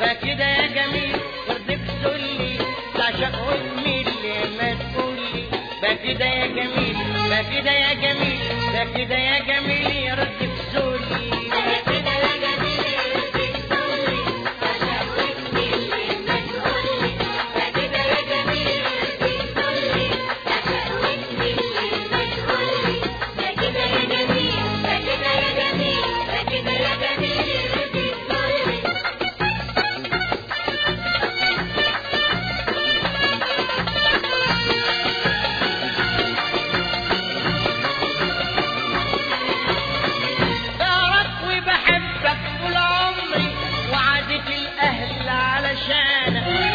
بكده يا جميل يرضيك تقولي تعشق وتميل ما تقولي. يا جميل بقى يا جميل يا